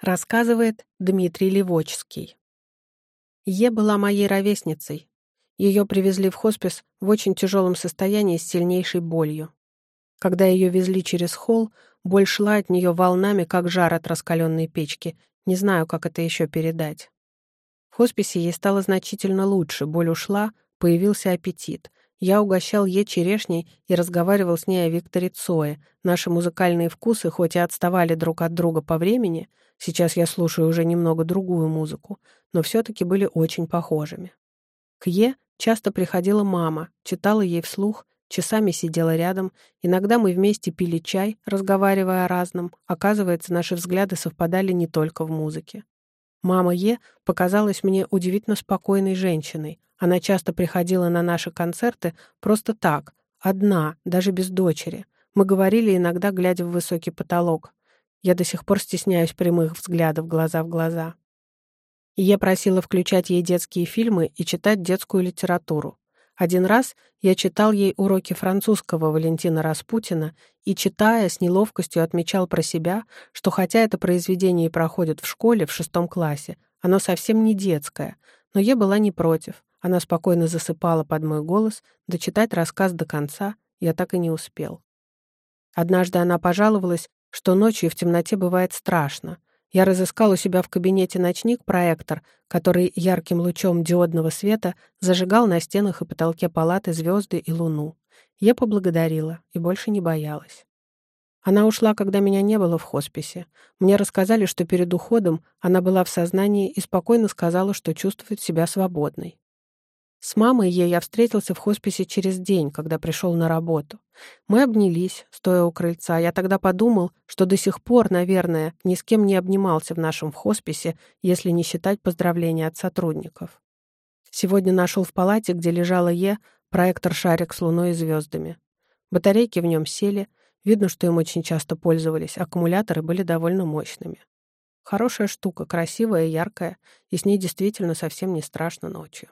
Рассказывает Дмитрий Левочский. Е была моей ровесницей. Ее привезли в хоспис в очень тяжелом состоянии с сильнейшей болью. Когда ее везли через холл, боль шла от нее волнами, как жар от раскаленной печки. Не знаю, как это еще передать. В хосписе ей стало значительно лучше, боль ушла, появился аппетит. Я угощал ей черешней и разговаривал с ней о Викторе Цое. Наши музыкальные вкусы, хоть и отставали друг от друга по времени, сейчас я слушаю уже немного другую музыку, но все-таки были очень похожими. К Е часто приходила мама, читала ей вслух, часами сидела рядом, иногда мы вместе пили чай, разговаривая о разном, оказывается, наши взгляды совпадали не только в музыке. Мама Е показалась мне удивительно спокойной женщиной, она часто приходила на наши концерты просто так, одна, даже без дочери. Мы говорили иногда, глядя в высокий потолок. Я до сих пор стесняюсь прямых взглядов глаза в глаза. И я просила включать ей детские фильмы и читать детскую литературу. Один раз я читал ей уроки французского Валентина Распутина и, читая, с неловкостью отмечал про себя, что хотя это произведение и проходит в школе в шестом классе, оно совсем не детское, но я была не против. Она спокойно засыпала под мой голос, дочитать рассказ до конца я так и не успел. Однажды она пожаловалась, что ночью в темноте бывает страшно. Я разыскал у себя в кабинете ночник-проектор, который ярким лучом диодного света зажигал на стенах и потолке палаты звезды и луну. Я поблагодарила и больше не боялась. Она ушла, когда меня не было в хосписе. Мне рассказали, что перед уходом она была в сознании и спокойно сказала, что чувствует себя свободной. С мамой ей я встретился в хосписе через день, когда пришел на работу. Мы обнялись, стоя у крыльца. Я тогда подумал, что до сих пор, наверное, ни с кем не обнимался в нашем хосписе, если не считать поздравления от сотрудников. Сегодня нашел в палате, где лежала Е, проектор-шарик с луной и звездами. Батарейки в нем сели, видно, что им очень часто пользовались, аккумуляторы были довольно мощными. Хорошая штука, красивая, яркая, и с ней действительно совсем не страшно ночью.